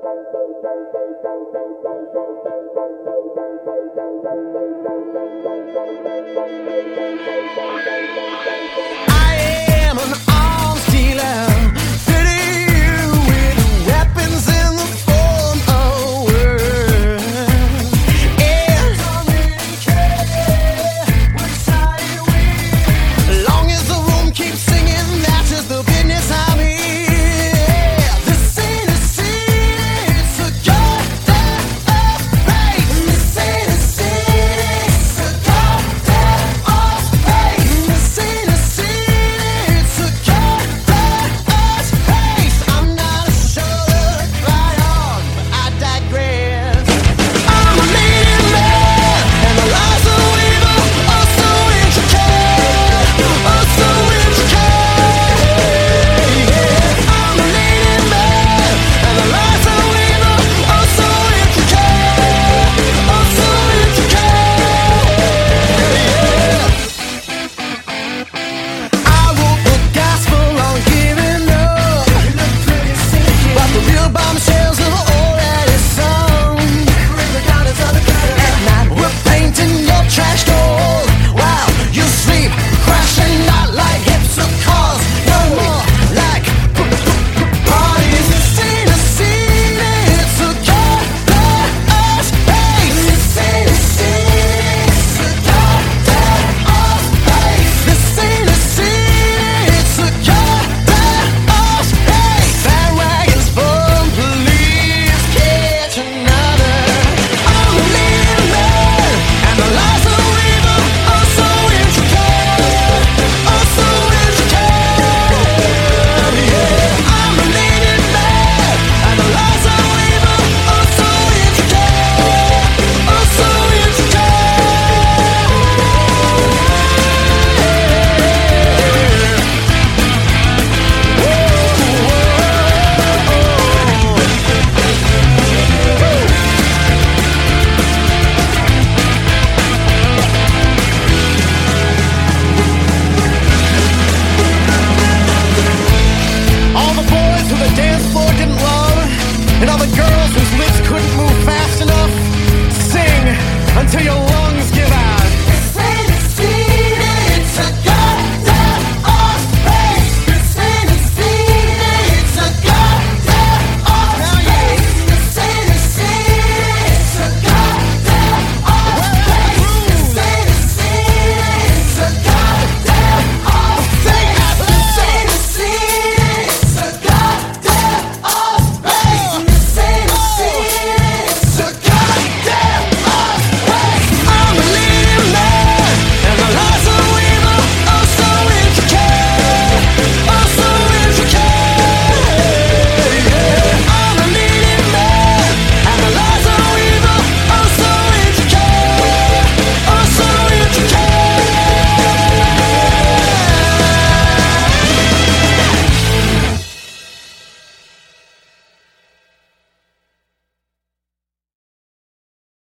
I am an arms dealer. who the dance floor didn't love, and all the girls whose lips couldn't move fast enough. Sing until you